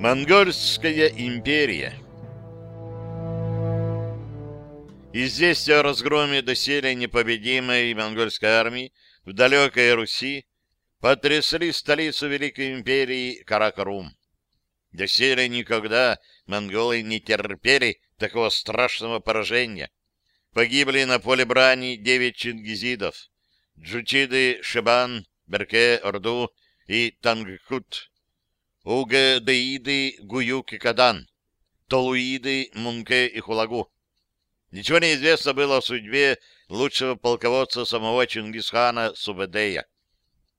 Монгольская империя Известия о разгроме доселе непобедимой монгольской армии в далекой Руси потрясли столицу Великой империи Каракарум. Доселе никогда монголы не терпели такого страшного поражения. Погибли на поле брани девять чингизидов, Джучиды, Шибан, Берке, Орду и Тангкут, Угадеиды, Гуюк и Кадан, Толуиды, Мунке и Хулагу. Ничего не известно было о судьбе лучшего полководца самого Чингисхана Субэдея.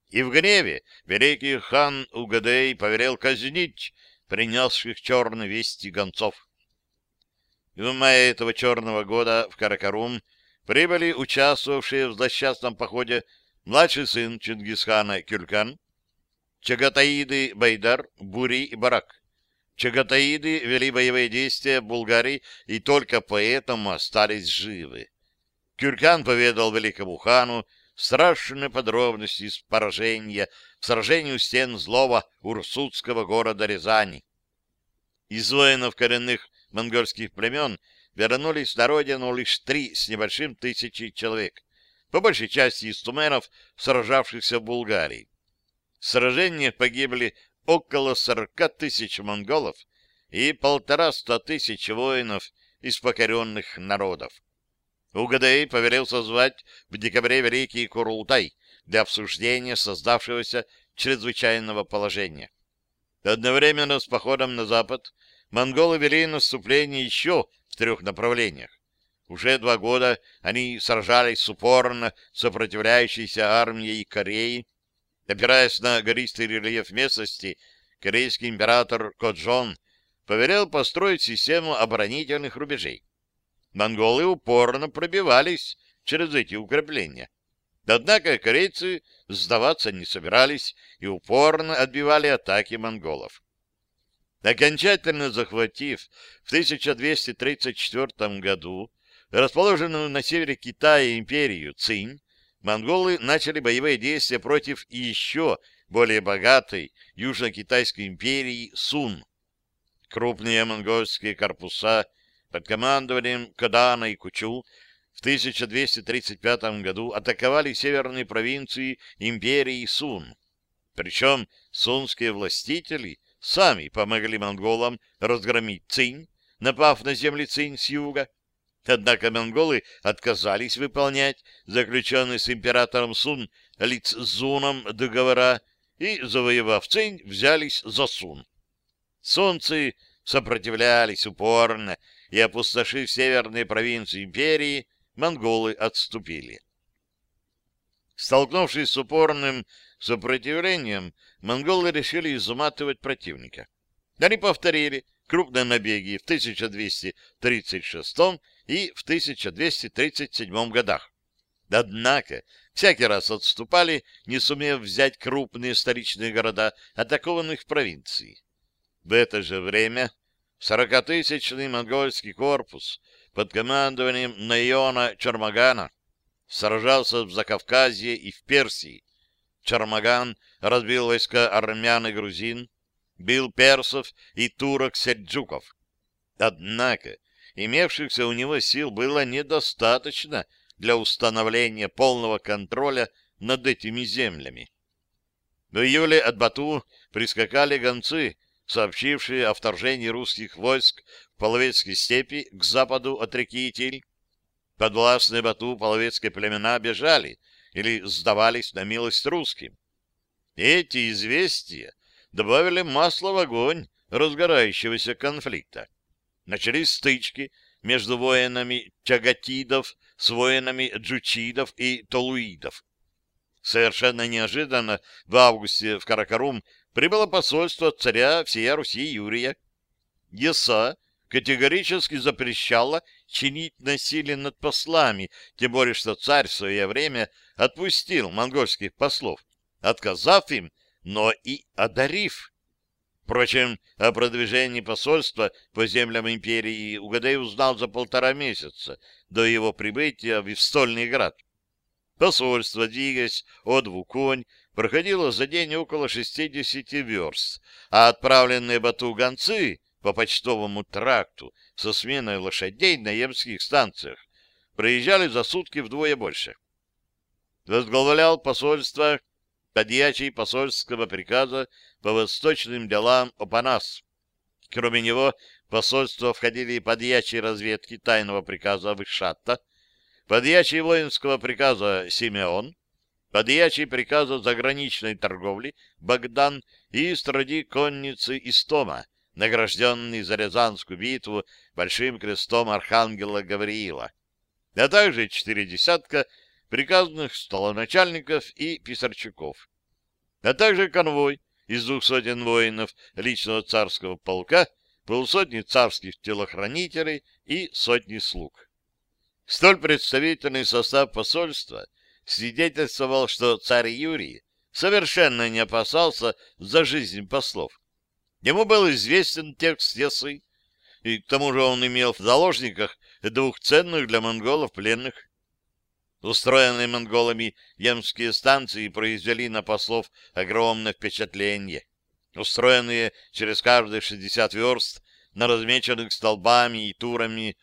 И в гневе великий хан Угадей повелел казнить принесших черные вести гонцов. В мае этого черного года в Каракарум прибыли участвовавшие в злосчастном походе младший сын Чингисхана Кюлькан, Чагатаиды Байдар, Бури и Барак. Чагатаиды вели боевые действия в Булгарии и только поэтому остались живы. Кюркан поведал великому хану страшные подробности из поражения в сражении у стен злого урсутского города Рязани. Из воинов коренных монгольских племен вернулись на родину лишь три с небольшим тысячи человек, по большей части из туменов, сражавшихся в Булгарии. В сражениях погибли около сорока тысяч монголов и полтораста тысяч воинов из покоренных народов. Угадей повелел созвать в декабре Великий Курултай для обсуждения создавшегося чрезвычайного положения. Одновременно с походом на запад монголы вели наступление еще в трех направлениях. Уже два года они сражались с упорно сопротивляющейся армией Кореи, Опираясь на гористый рельеф местности, корейский император Коджон повелел построить систему оборонительных рубежей. Монголы упорно пробивались через эти укрепления. Однако корейцы сдаваться не собирались и упорно отбивали атаки монголов. Окончательно захватив в 1234 году расположенную на севере Китая империю Цинь, монголы начали боевые действия против еще более богатой Южно-Китайской империи Сун. Крупные монгольские корпуса под командованием Кадана и Кучу в 1235 году атаковали северные провинции империи Сун. Причем сунские властители сами помогли монголам разгромить Цинь, напав на земли Цинь с юга, Однако монголы отказались выполнять заключенный с императором Сун Лицзуном договора и, завоевав Цинь, взялись за Сун. Сунцы сопротивлялись упорно, и, опустошив северные провинции империи, монголы отступили. Столкнувшись с упорным сопротивлением, монголы решили изматывать противника. Они повторили крупные набеги в 1236 и в 1237 годах. Однако всякий раз отступали, не сумев взять крупные столичные города, атакованных в провинции. В это же время сорокатысячный монгольский корпус под командованием Найона Чармагана сражался в Закавказье и в Персии. Чармаган разбил войска армян и грузин, бил персов и турок-сельджуков. Однако имевшихся у него сил было недостаточно для установления полного контроля над этими землями. В июле от Бату прискакали гонцы, сообщившие о вторжении русских войск в Половецкой степи к западу от реки Итиль. Подвластные Бату половецкие племена бежали или сдавались на милость русским. Эти известия добавили масло в огонь разгорающегося конфликта. Начались стычки между воинами чагатидов с воинами джучидов и толуидов. Совершенно неожиданно в августе в Каракарум прибыло посольство царя всея Руси Юрия. Еса категорически запрещала чинить насилие над послами, тем более что царь в свое время отпустил монгольских послов, отказав им, но и одарив Впрочем, о продвижении посольства по землям империи Угадей узнал за полтора месяца до его прибытия в Стольный град. Посольство, двигаясь от Вуконь, проходило за день около 60 верст, а отправленные Бату гонцы по почтовому тракту со сменой лошадей на емских станциях проезжали за сутки вдвое больше. Возглавлял посольство подьячий посольского приказа по восточным делам Опанас. Кроме него, в посольство входили подьячий разведки тайного приказа Вышатта, подьячий воинского приказа Симеон, подьячий приказа заграничной торговли Богдан и стради конницы Истома, награжденный за Рязанскую битву большим крестом архангела Гавриила, а также четыре десятка приказных столоначальников и писарчуков, а также конвой из двух сотен воинов личного царского полка, полсотни царских телохранителей и сотни слуг. Столь представительный состав посольства свидетельствовал, что царь Юрий совершенно не опасался за жизнь послов. Ему был известен текст Ясы, и к тому же он имел в заложниках двух ценных для монголов пленных. Устроенные монголами емские станции произвели на послов огромное впечатление. Устроенные через каждые 60 верст на размеченных столбами и турами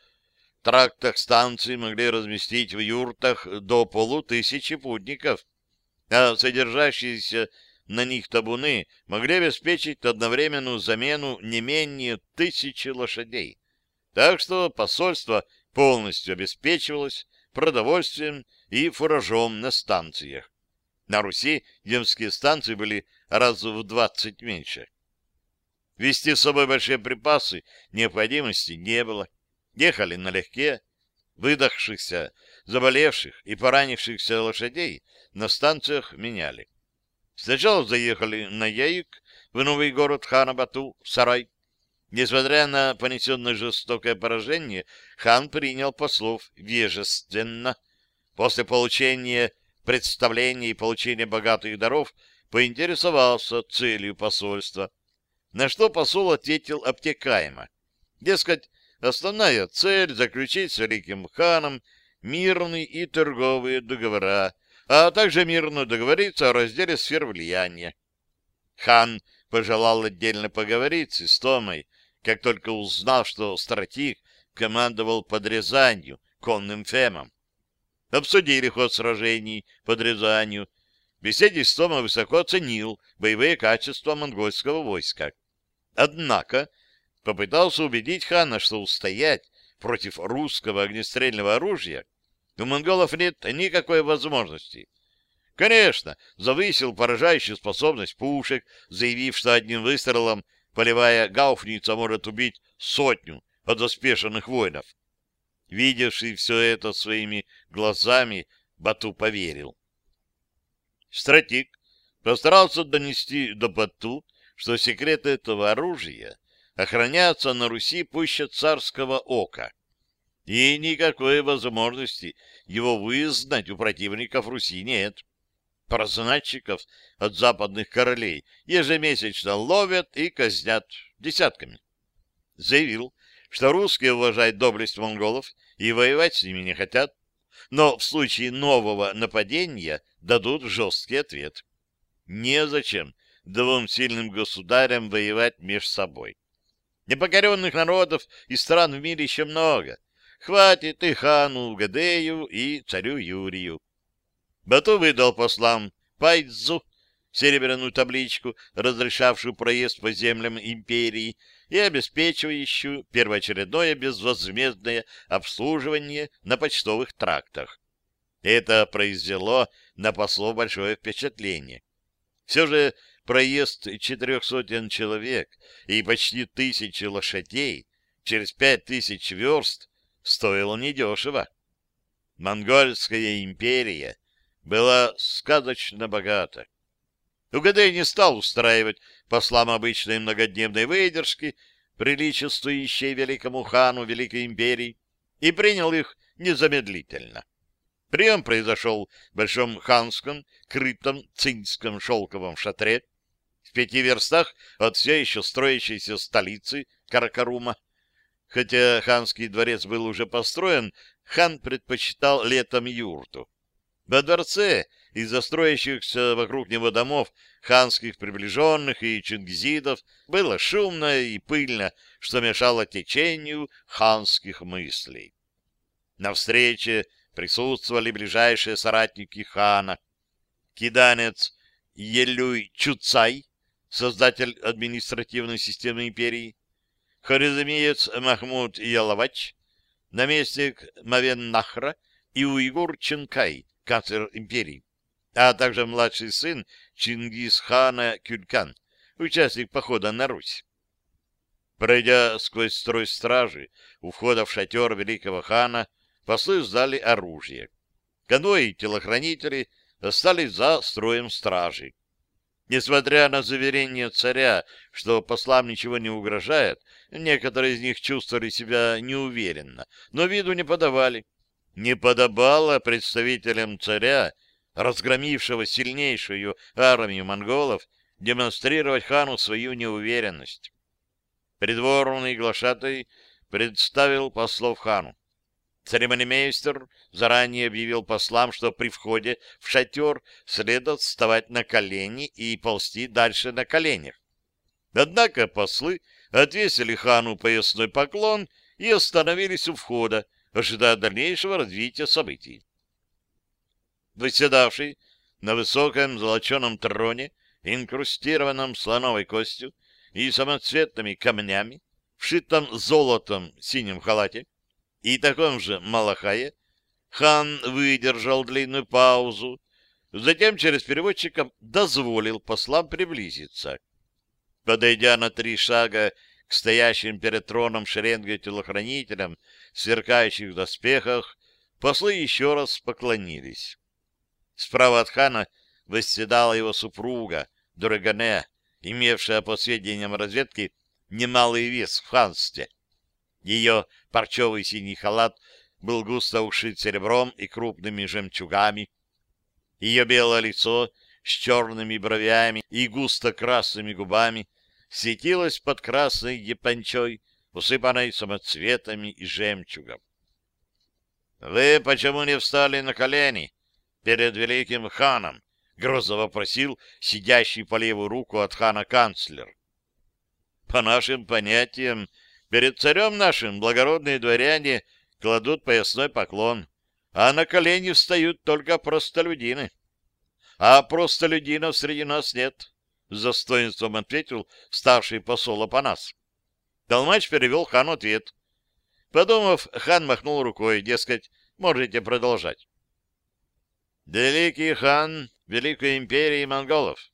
трактах станции могли разместить в юртах до полутысячи путников, а содержащиеся на них табуны могли обеспечить одновременную замену не менее тысячи лошадей. Так что посольство полностью обеспечивалось продовольствием и фуражом на станциях. На Руси земские станции были раз в двадцать меньше. Вести с собой большие припасы необходимости не было. Ехали налегке. Выдохшихся, заболевших и поранившихся лошадей на станциях меняли. Сначала заехали на Яик, в новый город хана Бату, в Сарай. Несмотря на понесенное жестокое поражение, хан принял послов вежественно. После получения представления и получения богатых даров поинтересовался целью посольства, на что посол ответил обтекаемо. Дескать, основная цель — заключить с великим ханом мирные и торговые договора, а также мирно договориться о разделе сфер влияния. Хан пожелал отдельно поговорить с Истомой, как только узнал, что стратег командовал под конным фемом. Обсудили ход сражений под Рязанью. Беседе Стома высоко оценил боевые качества монгольского войска. Однако попытался убедить хана, что устоять против русского огнестрельного оружия у монголов нет никакой возможности. Конечно, завысил поражающую способность пушек, заявив, что одним выстрелом Полевая гауфница может убить сотню подоспешенных воинов. Видевший все это своими глазами, Бату поверил. Стратик постарался донести до Бату, что секреты этого оружия охранятся на Руси пуще царского ока, и никакой возможности его вызнать у противников Руси нет. Прозначиков от западных королей ежемесячно ловят и казнят десятками. Заявил, что русские уважают доблесть монголов и воевать с ними не хотят, но в случае нового нападения дадут жесткий ответ. Незачем двум сильным государям воевать между собой. Непокоренных народов и стран в мире еще много. Хватит и хану Гадею, и царю Юрию. Бату выдал послам Пайдзу серебряную табличку, разрешавшую проезд по землям империи и обеспечивающую первоочередное безвозмездное обслуживание на почтовых трактах. Это произвело на послов большое впечатление. Все же проезд четырех сотен человек и почти тысячи лошадей через пять тысяч верст стоило недешево. Монгольская империя — была сказочно богата. Угадей не стал устраивать послам обычной многодневной выдержки, приличествующей великому хану Великой Империи, и принял их незамедлительно. Прием произошел в Большом ханском, крытом цинском шелковом шатре. В пяти верстах от все еще строящейся столицы Каракарума. Хотя ханский дворец был уже построен, хан предпочитал летом юрту. Во дворце из-за строящихся вокруг него домов ханских приближенных и чингизидов было шумно и пыльно, что мешало течению ханских мыслей. На встрече присутствовали ближайшие соратники хана, киданец Елюй Чуцай, создатель административной системы империи, хорезмиец Махмуд Ялавач, наместник Мавен Нахра и уйгур Ченкай, канцлер империи, а также младший сын Чингисхана Кюлькан, участник похода на Русь. Пройдя сквозь строй стражи у входа в шатер великого хана, послы сдали оружие. Конвой и телохранители остались за строем стражи. Несмотря на заверение царя, что послам ничего не угрожает, некоторые из них чувствовали себя неуверенно, но виду не подавали. Не подобало представителям царя, разгромившего сильнейшую армию монголов, демонстрировать хану свою неуверенность. Придворный глашатай представил послов хану. Церемонимейстер заранее объявил послам, что при входе в шатер следует вставать на колени и ползти дальше на коленях. Однако послы отвесили хану поясной поклон и остановились у входа, ожидая дальнейшего развития событий. Выседавший на высоком золоченом троне, инкрустированном слоновой костью и самоцветными камнями, вшитом золотом синем халате, и таком же Малахае, хан выдержал длинную паузу, затем через переводчика дозволил послам приблизиться. Подойдя на три шага к стоящим перед троном шеренгой телохранителям, сверкающих в доспехах, послы еще раз поклонились. Справа от хана восседала его супруга, Дурагане, имевшая, по сведениям разведки, немалый вес в ханстве. Ее парчевый синий халат был густо ушит серебром и крупными жемчугами. Ее белое лицо с черными бровями и густо красными губами светилось под красной япончой, усыпанной самоцветами и жемчугом. — Вы почему не встали на колени перед великим ханом? — грозно вопросил сидящий по левую руку от хана канцлер. — По нашим понятиям, Перед царем нашим благородные дворяне кладут поясной поклон, а на колени встают только простолюдины. А простолюдинов среди нас нет, — с достоинством ответил старший посол Апанас. Толмач перевел хану ответ. Подумав, хан махнул рукой, дескать, можете продолжать. Великий хан Великой империи монголов,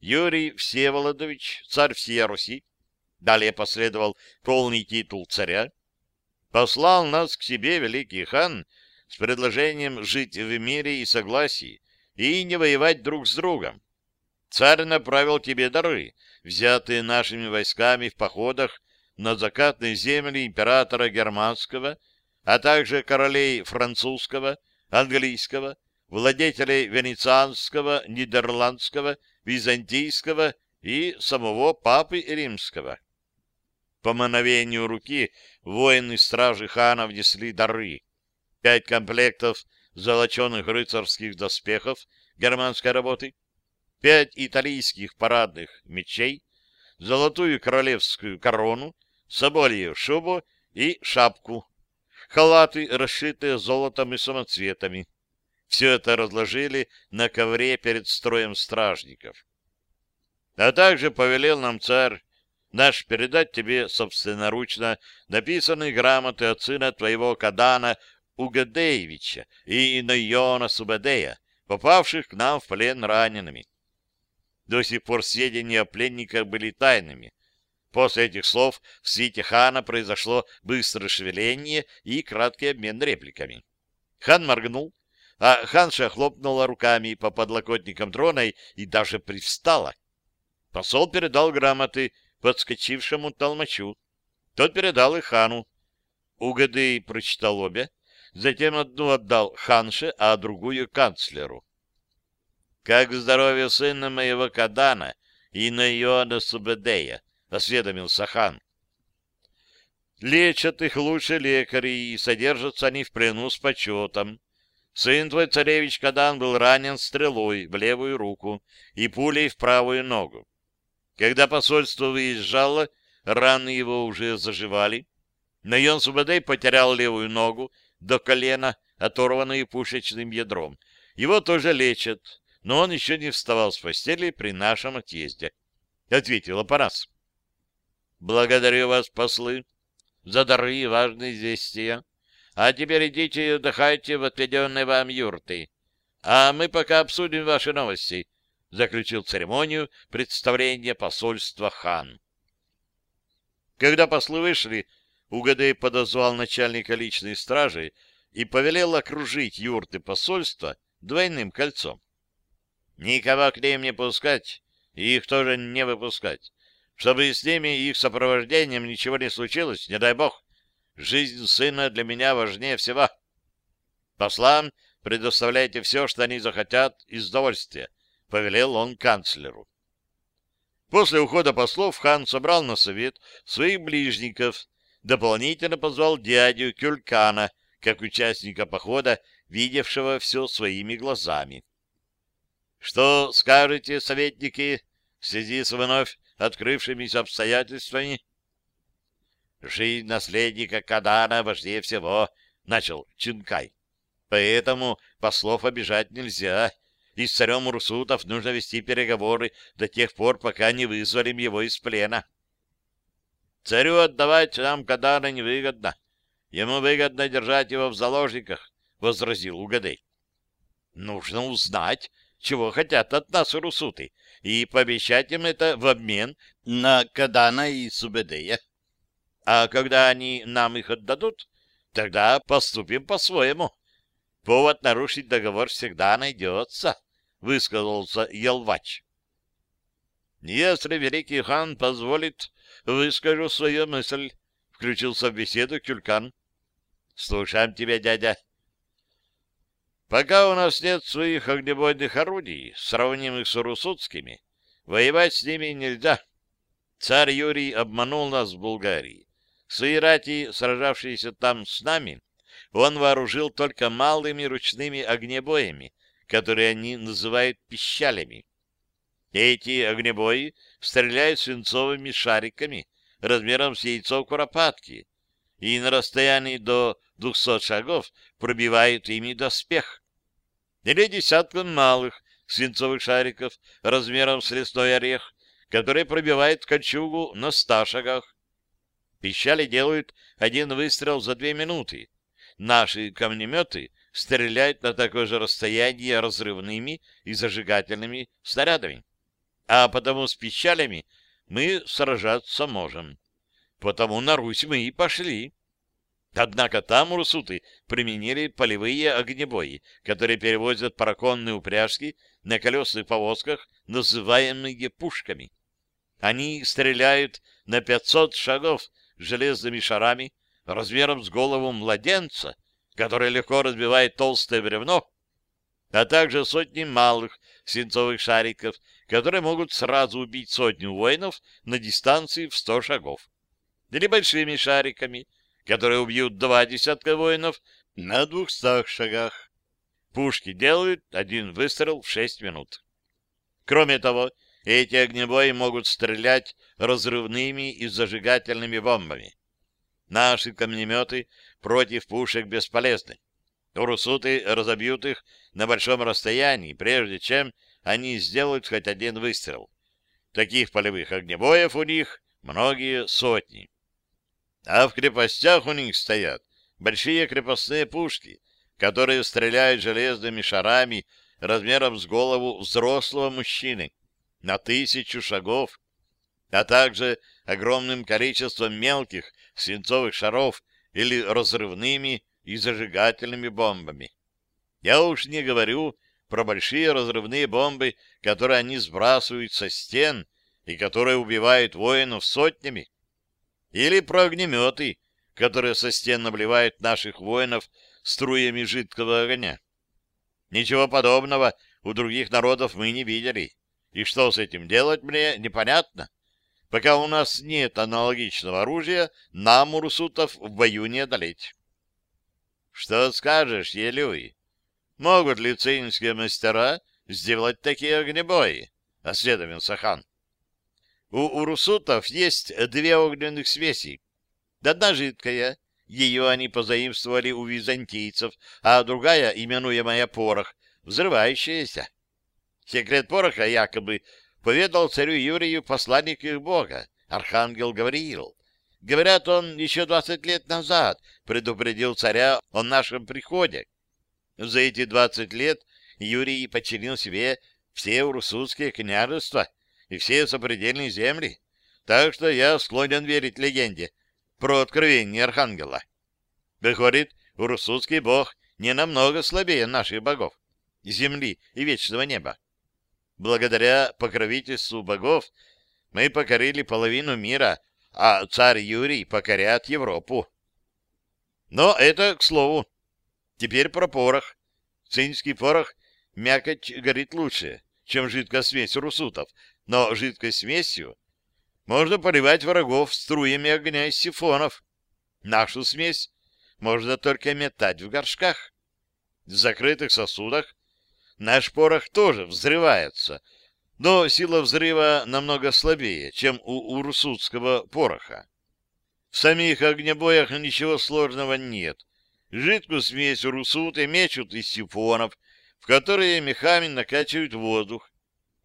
Юрий Всеволодович, царь всей Руси, далее последовал полный титул царя, послал нас к себе великий хан с предложением жить в мире и согласии и не воевать друг с другом. Царь направил тебе дары, взятые нашими войсками в походах на закатные земли императора германского, а также королей французского, английского, владетелей венецианского, нидерландского, византийского и самого папы римского. По мановению руки воины стражи хана внесли дары. Пять комплектов золоченых рыцарских доспехов германской работы, пять итальянских парадных мечей, золотую королевскую корону, соболью шубу и шапку, халаты, расшитые золотом и самоцветами. Все это разложили на ковре перед строем стражников. А также повелел нам царь наш передать тебе собственноручно написанные грамоты от сына твоего Кадана Угадеевича и Инойона Субадея, попавших к нам в плен ранеными. До сих пор сведения о пленниках были тайными. После этих слов в свете хана произошло быстрое шевеление и краткий обмен репликами. Хан моргнул, а ханша хлопнула руками по подлокотникам трона и даже привстала. Посол передал грамоты подскочившему толмачу. Тот передал их хану. Угодый прочитал обе, затем одну отдал ханше, а другую канцлеру. «Как здоровье сына моего Кадана, и на Иоанна Субедея, — осведомился хан. Лечат их лучше лекари, и содержатся они в плену с почетом. Сын твой, царевич Кадан, был ранен стрелой в левую руку и пулей в правую ногу. Когда посольство выезжало, раны его уже заживали. Найон Субадей потерял левую ногу до колена, оторванную пушечным ядром. Его тоже лечат, но он еще не вставал с постели при нашем отъезде. Ответил Апарас. Благодарю вас, послы, за дары и важные известия. А теперь идите и отдыхайте в отведенной вам юрты. А мы пока обсудим ваши новости, — заключил церемонию представления посольства хан. Когда послы вышли, Угадей подозвал начальника личной стражи и повелел окружить юрты посольства двойным кольцом. Никого к ним не пускать, и их тоже не выпускать чтобы с ними и их сопровождением ничего не случилось, не дай бог. Жизнь сына для меня важнее всего. Послам предоставляйте все, что они захотят, из удовольствия, — повелел он канцлеру. После ухода послов хан собрал на совет своих ближников, дополнительно позвал дядю Кюлькана, как участника похода, видевшего все своими глазами. — Что скажете, советники, в связи с вновь открывшимися обстоятельствами? Жизнь наследника Кадана важнее всего, — начал Чинкай. Поэтому послов обижать нельзя, и с царем Урсутов нужно вести переговоры до тех пор, пока не вызволим его из плена. Царю отдавать нам Кадана невыгодно. Ему выгодно держать его в заложниках, — возразил Угадей. Нужно узнать, чего хотят от нас русуты, и пообещать им это в обмен на Кадана и Субедея. А когда они нам их отдадут, тогда поступим по-своему. Повод нарушить договор всегда найдется, — высказался Елвач. Если великий хан позволит, выскажу свою мысль, — включился в беседу Кюлькан. — Слушаем тебя, дядя. Пока у нас нет своих огнебойных орудий, сравнимых с русутскими, воевать с ними нельзя. Царь Юрий обманул нас в Булгарии. Свои рати, сражавшиеся там с нами, он вооружил только малыми ручными огнебоями, которые они называют пищалями. Эти огнебои стреляют свинцовыми шариками размером с яйцо куропатки и на расстоянии до 200 шагов пробивают ими доспех или десятком малых свинцовых шариков размером с лесной орех, которые пробивают кольчугу на ста шагах. Пищали делают один выстрел за две минуты. Наши камнеметы стреляют на такое же расстояние разрывными и зажигательными снарядами. А потому с пищалями мы сражаться можем. Потому на Русь мы и пошли. Однако там урсуты применили полевые огнебои, которые перевозят параконные упряжки на колесных повозках, называемые пушками. Они стреляют на 500 шагов железными шарами размером с голову младенца, который легко разбивает толстое бревно, а также сотни малых свинцовых шариков, которые могут сразу убить сотню воинов на дистанции в 100 шагов. Или большими шариками — которые убьют два десятка воинов на двухстах шагах. Пушки делают один выстрел в шесть минут. Кроме того, эти огнебои могут стрелять разрывными и зажигательными бомбами. Наши камнеметы против пушек бесполезны. Урусуты разобьют их на большом расстоянии, прежде чем они сделают хоть один выстрел. Таких полевых огнебоев у них многие сотни. А в крепостях у них стоят большие крепостные пушки, которые стреляют железными шарами размером с голову взрослого мужчины на тысячу шагов, а также огромным количеством мелких свинцовых шаров или разрывными и зажигательными бомбами. Я уж не говорю про большие разрывные бомбы, которые они сбрасывают со стен и которые убивают воинов сотнями. Или про огнеметы, которые со стен обливают наших воинов струями жидкого огня. Ничего подобного у других народов мы не видели. И что с этим делать мне, непонятно. Пока у нас нет аналогичного оружия, нам, урсутов, в бою не одолеть. Что скажешь, Елюй? Могут ли цинские мастера сделать такие огнебои? — осведомился хан. У урусутов есть две огненных смеси. Одна жидкая, ее они позаимствовали у византийцев, а другая, именуемая порох, взрывающаяся. Секрет пороха якобы поведал царю Юрию посланник их бога, архангел Гавриил. Говорят, он еще двадцать лет назад предупредил царя о нашем приходе. За эти двадцать лет Юрий подчинил себе все урсутские княжества и все сопредельные земли, так что я склонен верить легенде про откровение архангела. Выходит, урсутский бог не намного слабее наших богов, земли и вечного неба. Благодаря покровительству богов мы покорили половину мира, а царь Юрий покоряет Европу. Но это к слову. Теперь про порох. Цинский порох мякоть горит лучше, чем жидкая смесь русутов, но жидкой смесью можно поливать врагов струями огня из сифонов. Нашу смесь можно только метать в горшках. В закрытых сосудах Наш порох тоже взрывается, но сила взрыва намного слабее, чем у урсутского пороха. В самих огнебоях ничего сложного нет. Жидкую смесь урсуты мечут из сифонов, в которые мехами накачивают воздух,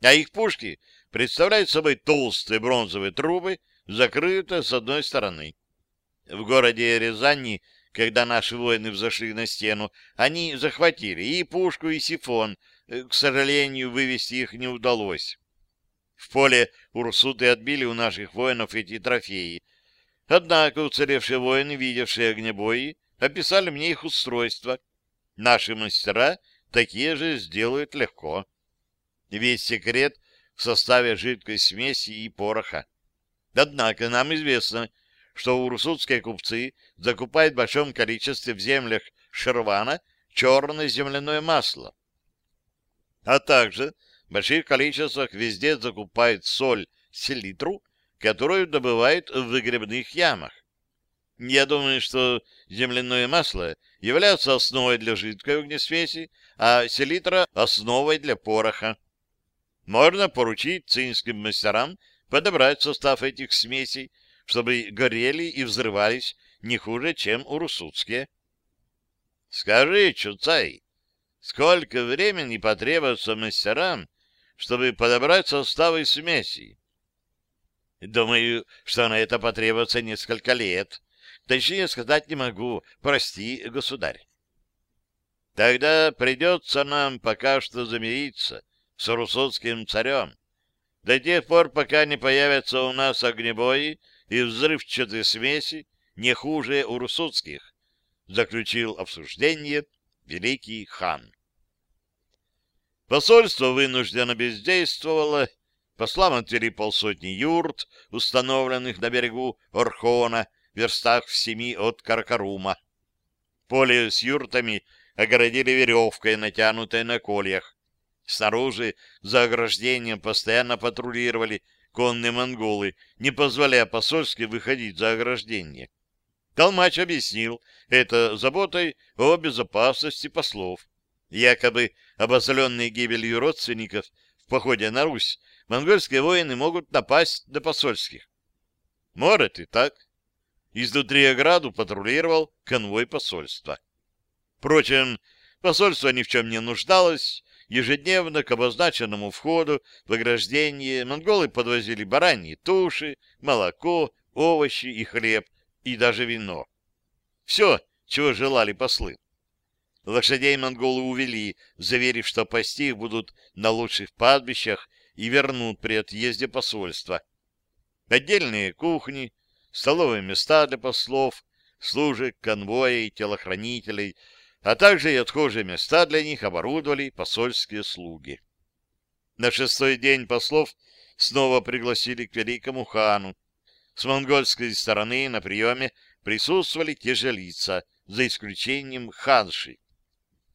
а их пушки представляют собой толстые бронзовые трубы, закрытые с одной стороны. В городе Рязани когда наши воины взошли на стену, они захватили и пушку, и сифон. Э, к сожалению, вывести их не удалось. В поле урсуты отбили у наших воинов эти трофеи. Однако уцелевшие воины, видевшие огнебои, описали мне их устройство. Наши мастера такие же сделают легко. Весь секрет в составе жидкой смеси и пороха. Однако нам известно, что урсутские купцы закупают в большом количестве в землях Шервана черное земляное масло, а также в больших количествах везде закупают соль, селитру, которую добывают в выгребных ямах. Я думаю, что земляное масло является основой для жидкой огнесмеси, а селитра — основой для пороха. Можно поручить цинским мастерам подобрать состав этих смесей, чтобы горели и взрывались не хуже, чем урусутские. Скажи, Чуцай, сколько времени потребуется мастерам, чтобы подобрать составы смеси? Думаю, что на это потребуется несколько лет. Точнее сказать не могу. Прости, государь. Тогда придется нам пока что замириться с русотским царем. До тех пор, пока не появятся у нас огнебои и взрывчатые смеси, не хуже урусутских, заключил обсуждение великий хан. Посольство вынужденно бездействовало, послам отвели полсотни юрт, установленных на берегу Орхона, в верстах в семи от Каркарума. Поле с юртами огородили веревкой, натянутой на кольях. Снаружи, за ограждением, постоянно патрулировали конные монголы, не позволяя посольски выходить за ограждение. Толмач объяснил это заботой о безопасности послов. Якобы обозленные гибелью родственников в походе на Русь, монгольские воины могут напасть на посольских. Может и так. Изнутри ограду патрулировал конвой посольства. Впрочем, посольство ни в чем не нуждалось. Ежедневно к обозначенному входу в ограждение монголы подвозили бараньи туши, молоко, овощи и хлеб, и даже вино. Все, чего желали послы. Лошадей монголы увели, заверив, что пасти их будут на лучших падбищах и вернут при отъезде посольства. Отдельные кухни, столовые места для послов, служек, конвоя телохранителей, а также и отхожие места для них оборудовали посольские слуги. На шестой день послов снова пригласили к великому хану, с монгольской стороны на приеме присутствовали те же лица, за исключением ханши.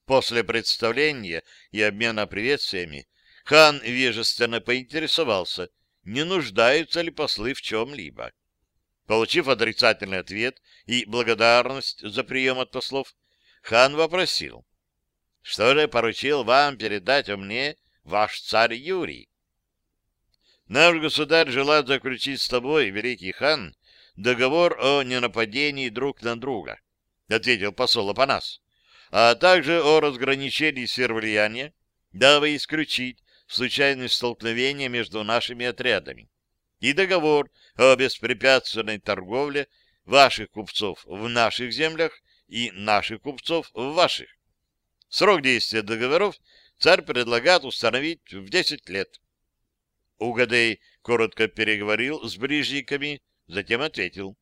После представления и обмена приветствиями Хан вежественно поинтересовался, не нуждаются ли послы в чем-либо. Получив отрицательный ответ и благодарность за прием от послов, хан вопросил, что же поручил вам передать о мне ваш царь Юрий? Наш государь желает заключить с тобой, великий хан, договор о ненападении друг на друга, ответил посол Апанас, а также о разграничении сфер влияния, дабы исключить случайные столкновения между нашими отрядами, и договор о беспрепятственной торговле ваших купцов в наших землях и наших купцов в ваших. Срок действия договоров царь предлагает установить в 10 лет. Угадей коротко переговорил с брижниками, затем ответил.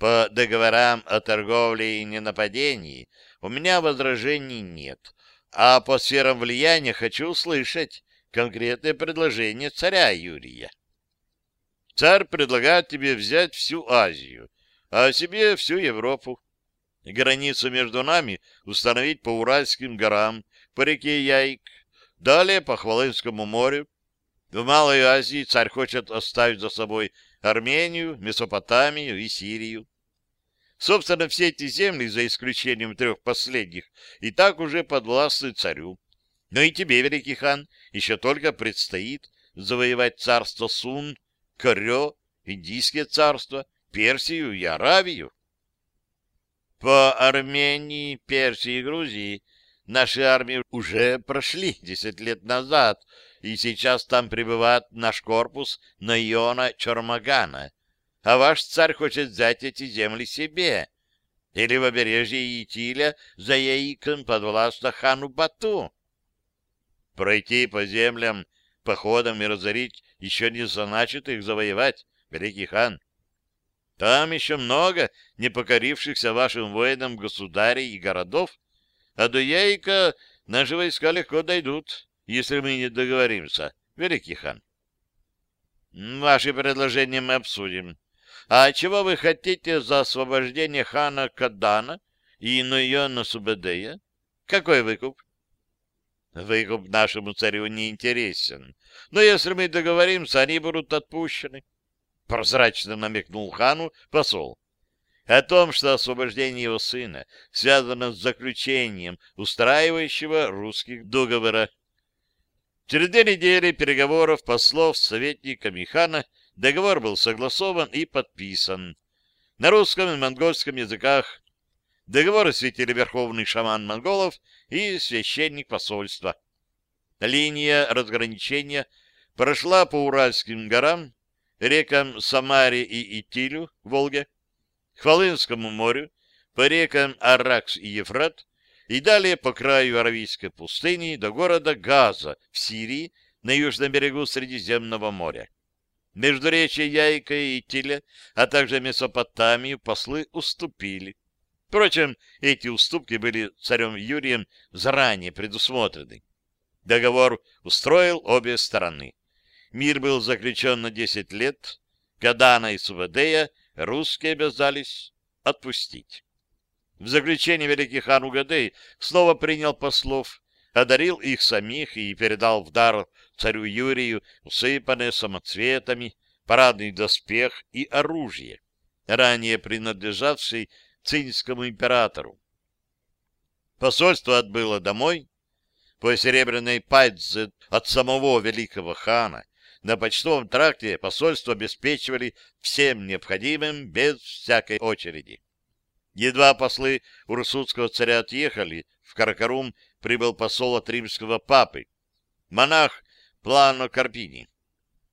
По договорам о торговле и ненападении у меня возражений нет, а по сферам влияния хочу услышать конкретное предложение царя Юрия. Царь предлагает тебе взять всю Азию, а себе всю Европу. Границу между нами установить по Уральским горам, по реке Яйк, далее по Хвалынскому морю. В Малой Азии царь хочет оставить за собой Армению, Месопотамию и Сирию. Собственно, все эти земли, за исключением трех последних, и так уже подвластны царю. Но и тебе, великий хан, еще только предстоит завоевать царство Сун, Корё, Индийское царство, Персию и Аравию. По Армении, Персии и Грузии наши армии уже прошли десять лет назад, и сейчас там пребывает наш корпус Найона Чормагана. А ваш царь хочет взять эти земли себе. Или в побережье Итиля за Яиком подвластно хану Бату. Пройти по землям походом и разорить еще не значит их завоевать, великий хан. Там еще много непокорившихся вашим воинам государей и городов, а до Яйка наши войска легко дойдут, если мы не договоримся, великий хан. Ваши предложения мы обсудим. А чего вы хотите за освобождение хана Кадана и Нойона Субедея? Какой выкуп? Выкуп нашему царю не интересен. Но если мы договоримся, они будут отпущены. Прозрачно намекнул хану посол. О том, что освобождение его сына связано с заключением устраивающего русских договора. Через две недели переговоров послов с советниками хана договор был согласован и подписан. На русском и монгольском языках договор осветили верховный шаман монголов и священник посольства. Линия разграничения прошла по Уральским горам, рекам Самаре и Итилю, Волге, Хвалынскому морю, по рекам Аракс и Ефрат, и далее по краю Аравийской пустыни до города Газа в Сирии на южном берегу Средиземного моря. Между речи Яйка и Итиля, а также Месопотамию послы уступили. Впрочем, эти уступки были царем Юрием заранее предусмотрены. Договор устроил обе стороны. Мир был заключен на 10 лет. Кадана и Субадея русские обязались отпустить. В заключение великий хан Угадей снова принял послов, одарил их самих и передал в дар царю Юрию усыпанные самоцветами, парадный доспех и оружие, ранее принадлежавший цинскому императору. Посольство отбыло домой. По серебряной пайдзе от самого великого хана на почтовом тракте посольство обеспечивали всем необходимым без всякой очереди. Едва послы урсутского царя отъехали, в Каракарум прибыл посол от римского папы, монах Плано Карпини.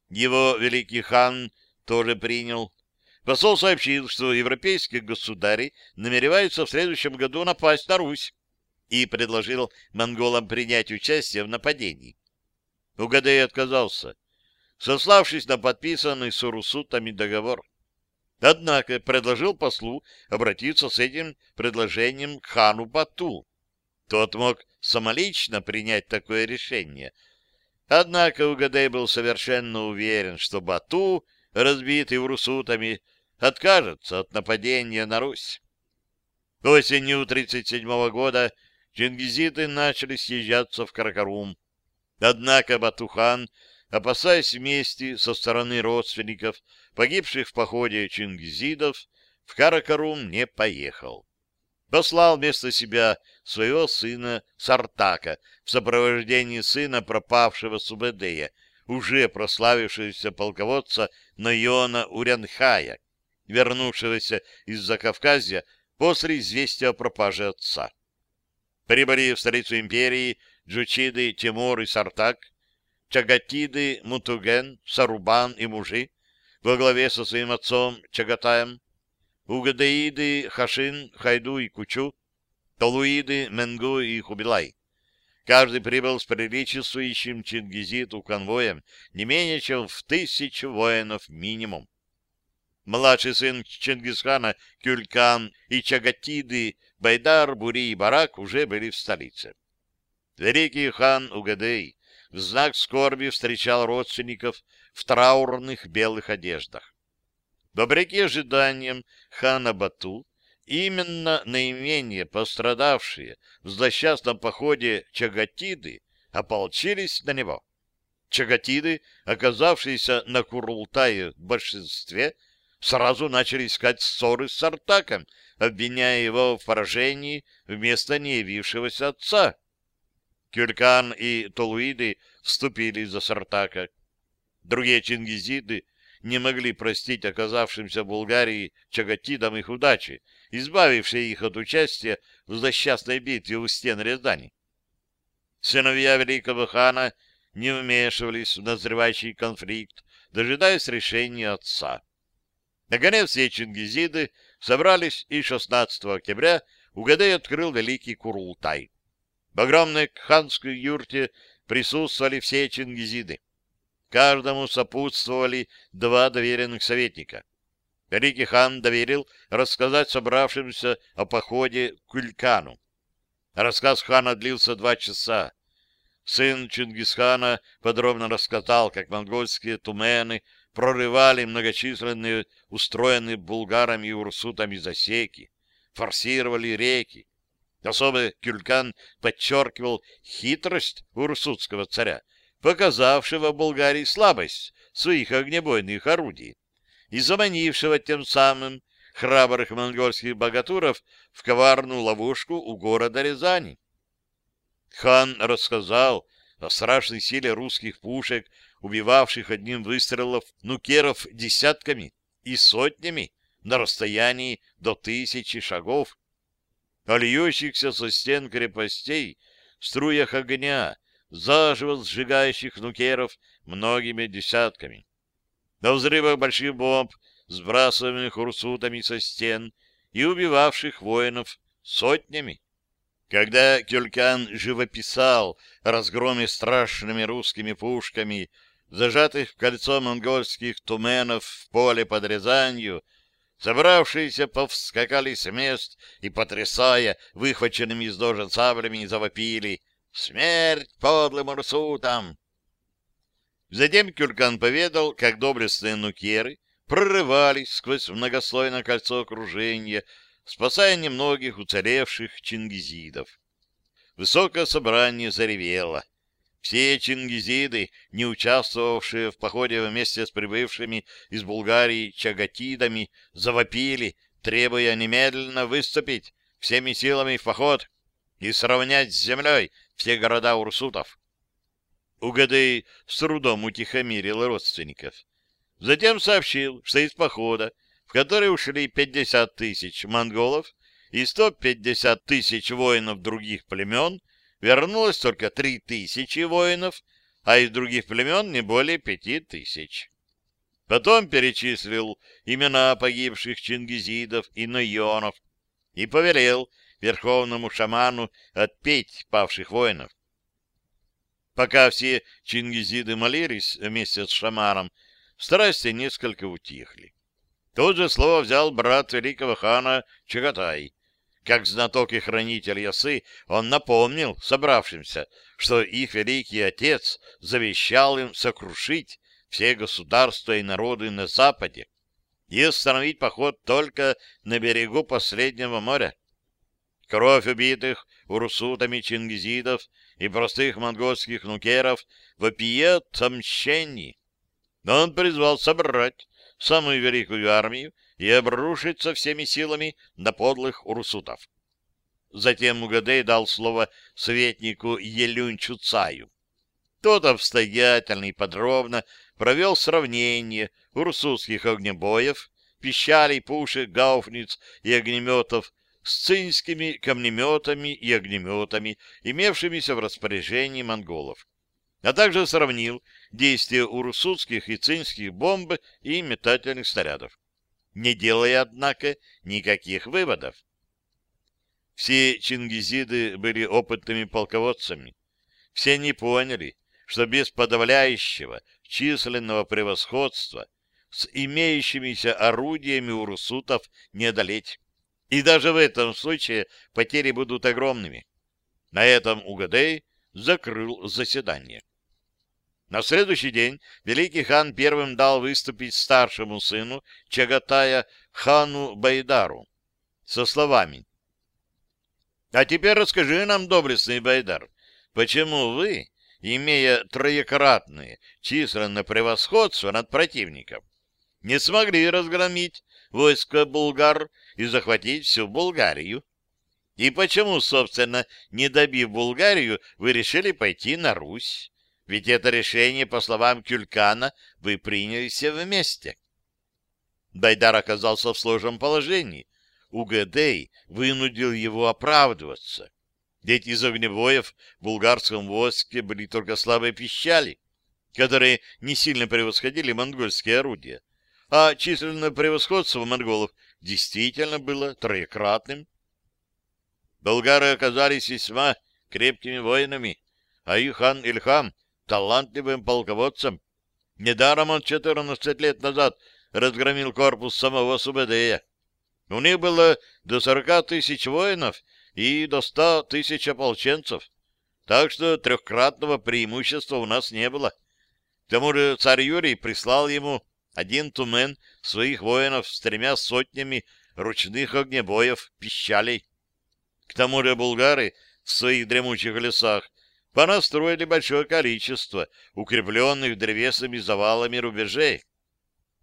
Его великий хан тоже принял Посол сообщил, что европейские государи намереваются в следующем году напасть на Русь и предложил монголам принять участие в нападении. Угадей отказался, сославшись на подписанный с урусутами договор. Однако предложил послу обратиться с этим предложением к хану Бату. Тот мог самолично принять такое решение. Однако Угадей был совершенно уверен, что Бату разбитый урусутами, откажется от нападения на Русь. Осенью 37 года чингизиты начали съезжаться в Каракарум. Однако Батухан, опасаясь вместе со стороны родственников, погибших в походе чингизидов, в Каракарум не поехал. Послал вместо себя своего сына Сартака в сопровождении сына пропавшего Субедея, уже прославившегося полководца Найона Урянхая, вернувшегося из Закавказья после известия о пропаже отца. Прибыли в столицу империи Джучиды, Тимур и Сартак, Чагатиды, Мутуген, Сарубан и мужи во главе со своим отцом Чагатаем, Угадаиды, Хашин, Хайду и Кучу, Талуиды, Менгу и Хубилай. Каждый прибыл с приличествующим чингизиту конвоем не менее чем в тысячу воинов минимум. Младший сын Чингисхана Кюлькан и Чагатиды Байдар, Бури и Барак уже были в столице. Великий хан Угадей в знак скорби встречал родственников в траурных белых одеждах. Вопреки ожиданиям хана Бату, именно наименее пострадавшие в злосчастном походе Чагатиды ополчились на него. Чагатиды, оказавшиеся на Курултае в большинстве, сразу начали искать ссоры с Сартаком, обвиняя его в поражении вместо неявившегося отца. Кюлькан и Толуиды вступили за Сартака. Другие чингизиды не могли простить оказавшимся в Булгарии чагатидам их удачи, избавившей их от участия в злосчастной битве у стен Рязани. Сыновья великого хана не вмешивались в назревающий конфликт, дожидаясь решения отца. Наконец все чингизиды собрались, и 16 октября Угадей открыл Великий Курултай. В огромной ханской юрте присутствовали все чингизиды. Каждому сопутствовали два доверенных советника. Великий хан доверил рассказать собравшимся о походе к Кулькану. Рассказ хана длился два часа. Сын Чингисхана подробно рассказал, как монгольские тумены прорывали многочисленные устроенные булгарами и урсутами засеки, форсировали реки. Особо Кюлькан подчеркивал хитрость урсутского царя, показавшего Болгарии слабость своих огнебойных орудий и заманившего тем самым храбрых монгольских богатуров в коварную ловушку у города Рязани. Хан рассказал о страшной силе русских пушек, убивавших одним выстрелом нукеров десятками и сотнями на расстоянии до тысячи шагов, о со стен крепостей струях огня, заживо сжигающих нукеров многими десятками. До взрывах больших бомб, сбрасываемых урсутами со стен и убивавших воинов сотнями. Когда Кюлькан живописал разгроме страшными русскими пушками, зажатых в кольцо монгольских туменов в поле под Рязанью, собравшиеся повскакали с мест и, потрясая выхваченными из дожа саблями, завопили Смерть подлым урсутам! Затем Кюлькан поведал, как доблестные нукеры прорывались сквозь многослойное кольцо окружения, спасая немногих уцелевших чингизидов. Высокое собрание заревело. Все чингизиды, не участвовавшие в походе вместе с прибывшими из Булгарии чагатидами, завопили, требуя немедленно выступить всеми силами в поход и сравнять с землей все города урсутов. Угадей с трудом утихомирил родственников. Затем сообщил, что из похода, в который ушли 50 тысяч монголов и 150 тысяч воинов других племен, вернулось только 3 тысячи воинов, а из других племен не более 5 тысяч. Потом перечислил имена погибших чингизидов и найонов и повелел верховному шаману отпеть павших воинов. Пока все чингизиды молились вместе с шаманом, страсти несколько утихли. Тут же слово взял брат великого хана Чагатай. Как знаток и хранитель Ясы, он напомнил собравшимся, что их великий отец завещал им сокрушить все государства и народы на Западе и остановить поход только на берегу последнего моря. Кровь убитых урусутами чингизидов и простых монгольских нукеров вопиет о мщении. Но он призвал собрать самую великую армию и обрушиться всеми силами на подлых урусутов. Затем Мугадей дал слово советнику Елюнчу Цаю. Тот обстоятельно и подробно провел сравнение урсутских огнебоев, пищалей, пушек, гауфниц и огнеметов с цинскими камнеметами и огнеметами, имевшимися в распоряжении монголов, а также сравнил действия урсутских и цинских бомб и метательных снарядов, не делая, однако, никаких выводов. Все чингизиды были опытными полководцами. Все не поняли, что без подавляющего численного превосходства с имеющимися орудиями урусутов не одолеть. И даже в этом случае потери будут огромными. На этом Угадей закрыл заседание. На следующий день великий хан первым дал выступить старшему сыну Чагатая хану Байдару со словами «А теперь расскажи нам, доблестный Байдар, почему вы, имея троекратное численное превосходство над противником, не смогли разгромить войско булгар и захватить всю Булгарию. И почему, собственно, не добив Булгарию, вы решили пойти на Русь? Ведь это решение, по словам Кюлькана, вы приняли все вместе. Байдар оказался в сложном положении. Угадей вынудил его оправдываться. Ведь из огнебоев в булгарском войске были только слабые пищали, которые не сильно превосходили монгольские орудия. А численное превосходство монголов действительно было троекратным. Болгары оказались весьма крепкими воинами, а их хан Ильхам — талантливым полководцем. Недаром он 14 лет назад разгромил корпус самого Субэдея. У них было до 40 тысяч воинов и до 100 тысяч ополченцев, так что трехкратного преимущества у нас не было. К тому же царь Юрий прислал ему один тумен своих воинов с тремя сотнями ручных огнебоев, пищалей. К тому же булгары в своих дремучих лесах понастроили большое количество укрепленных древесными завалами рубежей.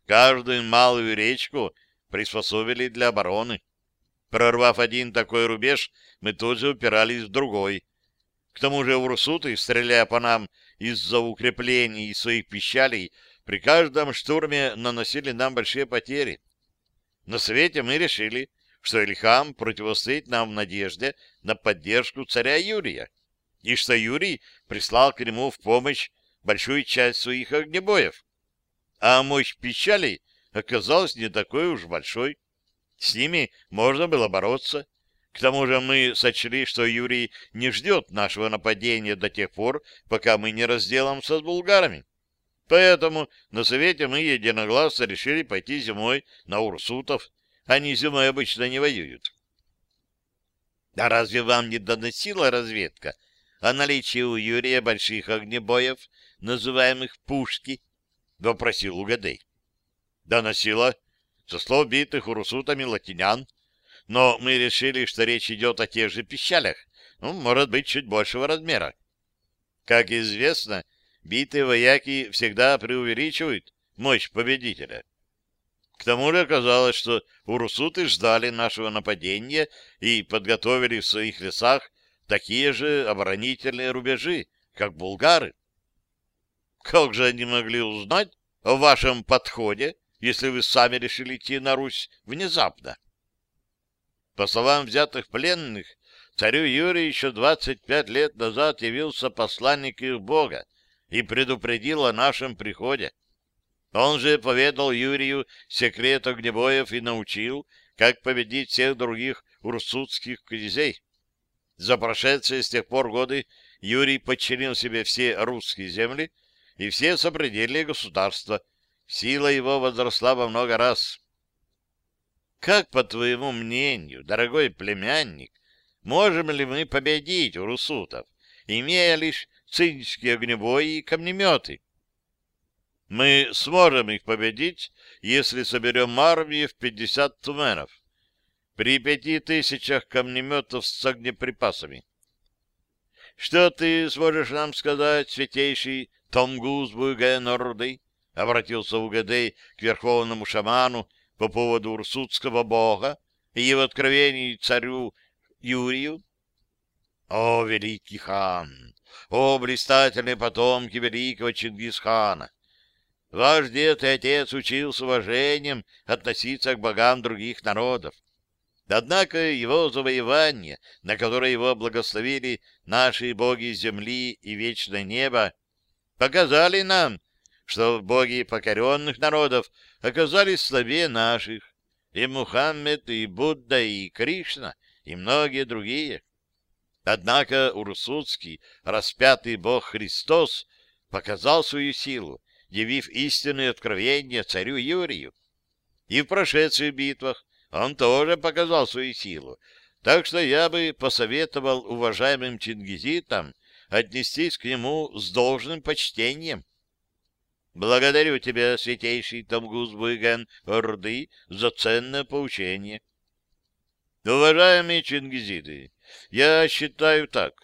Каждую малую речку приспособили для обороны. Прорвав один такой рубеж, мы тут же упирались в другой. К тому же урсуты, стреляя по нам из-за укреплений своих пищалей, при каждом штурме наносили нам большие потери. На совете мы решили, что Ильхам противостоит нам в надежде на поддержку царя Юрия, и что Юрий прислал к нему в помощь большую часть своих огнебоев. А мощь пищалей оказалась не такой уж большой. С ними можно было бороться. К тому же мы сочли, что Юрий не ждет нашего нападения до тех пор, пока мы не разделаемся с булгарами. Поэтому на совете мы единогласно решили пойти зимой на Урсутов. Они зимой обычно не воюют. А разве вам не доносила разведка о наличии у Юрия больших огнебоев, называемых пушки? — вопросил Угадей. — Доносила. Со слов битых урусутами латинян. Но мы решили, что речь идет о тех же пищалях, ну, может быть, чуть большего размера. Как известно, — битые вояки всегда преувеличивают мощь победителя. К тому же оказалось, что урусуты ждали нашего нападения и подготовили в своих лесах такие же оборонительные рубежи, как булгары. Как же они могли узнать о вашем подходе, если вы сами решили идти на Русь внезапно? По словам взятых пленных, царю Юрию еще 25 лет назад явился посланник их бога, и предупредил о нашем приходе. Он же поведал Юрию секрет огнебоев и научил, как победить всех других урсутских князей. За прошедшие с тех пор годы Юрий подчинил себе все русские земли и все сопредельные государства. Сила его возросла во много раз. Как, по твоему мнению, дорогой племянник, можем ли мы победить урусутов, имея лишь цинские огнебои и камнеметы. Мы сможем их победить, если соберем армию в 50 туменов. При пяти тысячах камнеметов с огнеприпасами. — Что ты сможешь нам сказать, святейший Томгуз Бугенорды? — обратился Угадей к верховному шаману по поводу урсутского бога и его откровений царю Юрию. — О, великий хан! О, блистательные потомки великого Чингисхана! Ваш дед и отец учил с уважением относиться к богам других народов. Однако его завоевания, на которые его благословили наши боги земли и вечное небо, показали нам, что боги покоренных народов оказались слабее наших, и Мухаммед, и Будда, и Кришна, и многие другие. Однако урсутский распятый бог Христос показал свою силу, явив истинные откровения царю Юрию. И в прошедших битвах он тоже показал свою силу, так что я бы посоветовал уважаемым чингизитам отнестись к нему с должным почтением. Благодарю тебя, святейший Тамгуз Орды, за ценное поучение. Уважаемые чингизиты, я считаю так.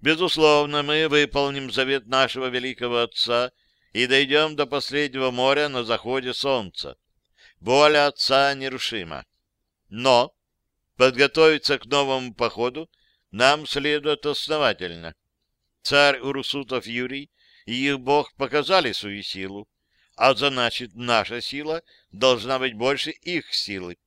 Безусловно, мы выполним завет нашего великого отца и дойдем до последнего моря на заходе солнца. Воля отца нерушима. Но подготовиться к новому походу нам следует основательно. Царь Урусутов Юрий и их бог показали свою силу, а значит, наша сила должна быть больше их силы.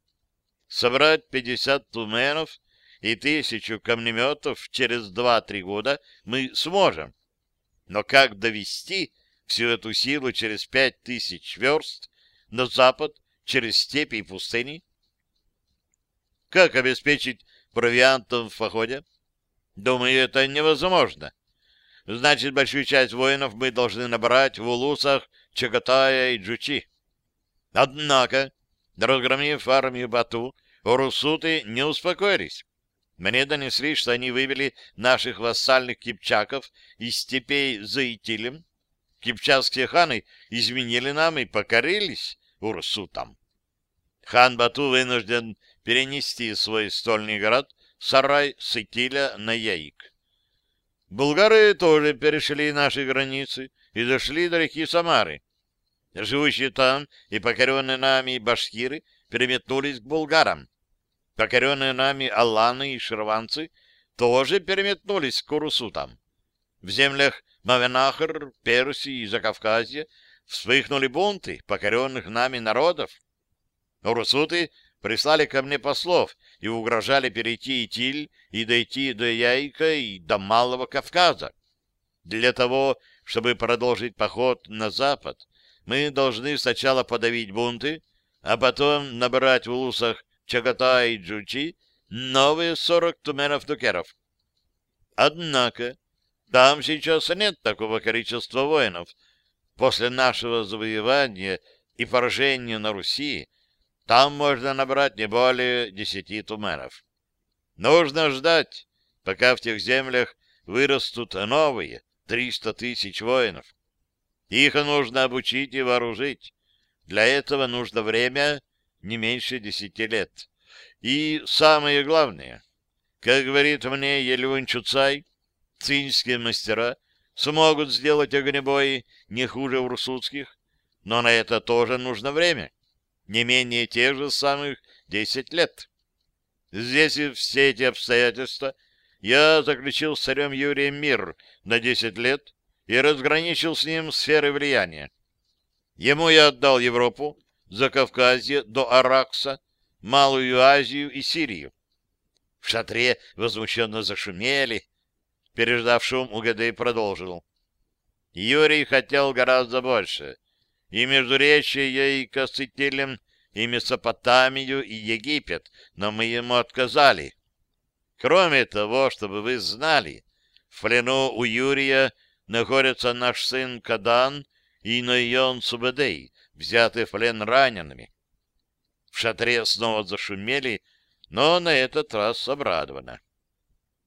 Собрать пятьдесят туменов и тысячу камнеметов через два-три года мы сможем. Но как довести всю эту силу через пять тысяч верст на запад, через степи и пустыни? Как обеспечить провиантом в походе? Думаю, это невозможно. Значит, большую часть воинов мы должны набрать в Улусах, Чагатая и Джучи. Однако, разгромив армию Бату, урусуты не успокоились. Мне донесли, что они вывели наших вассальных кипчаков из степей за Итилем. Кипчакские ханы изменили нам и покорились урсутам. Хан Бату вынужден перенести свой стольный город Сарай с на Яик. Булгары тоже перешли наши границы и дошли до реки Самары. Живущие там и покоренные нами башкиры переметнулись к булгарам. Покоренные нами алланы и шерванцы тоже переметнулись к урусутам. В землях Мавенахар, Персии и Закавказья вспыхнули бунты покоренных нами народов. Урусуты прислали ко мне послов и угрожали перейти Итиль и дойти до Яйка и до Малого Кавказа. Для того, чтобы продолжить поход на запад, мы должны сначала подавить бунты, а потом набрать в улусах Чагата и Джучи новые сорок туменов-дукеров. Однако там сейчас нет такого количества воинов. После нашего завоевания и поражения на Руси там можно набрать не более десяти туменов. Нужно ждать, пока в тех землях вырастут новые триста тысяч воинов. Их нужно обучить и вооружить. Для этого нужно время не меньше десяти лет. И самое главное, как говорит мне Елюнь Чуцай, цинские мастера смогут сделать огнебои не хуже урсутских, но на это тоже нужно время не менее тех же самых десять лет. Здесь и все эти обстоятельства я заключил с царем Юрием мир на десять лет и разграничил с ним сферы влияния. Ему я отдал Европу, Закавказье до Аракса, Малую Азию и Сирию. В шатре возмущенно зашумели. Переждав шум, Угадей продолжил. Юрий хотел гораздо больше — и Междуречье и Касцителем, и Месопотамию, и Египет, но мы ему отказали. Кроме того, чтобы вы знали, в плену у Юрия находится наш сын Кадан и Нойон Субедей, взятые в плен ранеными. В шатре снова зашумели, но на этот раз обрадовано.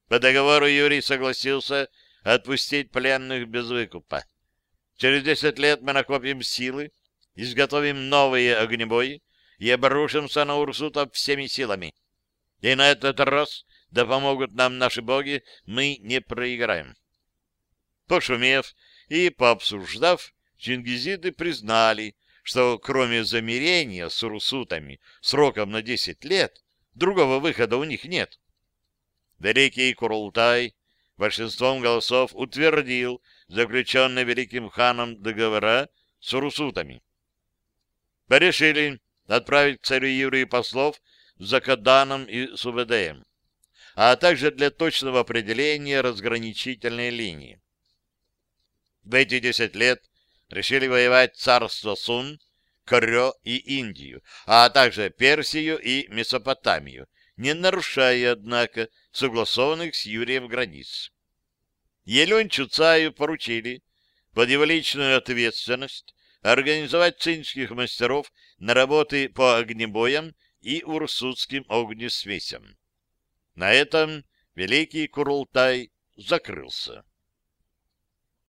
По договору Юрий согласился отпустить пленных без выкупа. Через десять лет мы накопим силы, изготовим новые огнебои и обрушимся на Урсута всеми силами. И на этот раз, да помогут нам наши боги, мы не проиграем. Пошумев и пообсуждав, чингизиды признали, что кроме замирения с урусутами сроком на 10 лет, другого выхода у них нет. Великий Курултай большинством голосов утвердил заключенные великим ханом договора с урусутами. Порешили отправить к царю Юрию послов за Каданом и Субедеем, а также для точного определения разграничительной линии. В эти десять лет решили воевать царство Сун, Корё и Индию, а также Персию и Месопотамию, не нарушая, однако, согласованных с Юрием границ. Елень Чуцаю поручили под его личную ответственность организовать цинских мастеров на работы по огнебоям и урсутским огнесвесям. На этом Великий Курултай закрылся.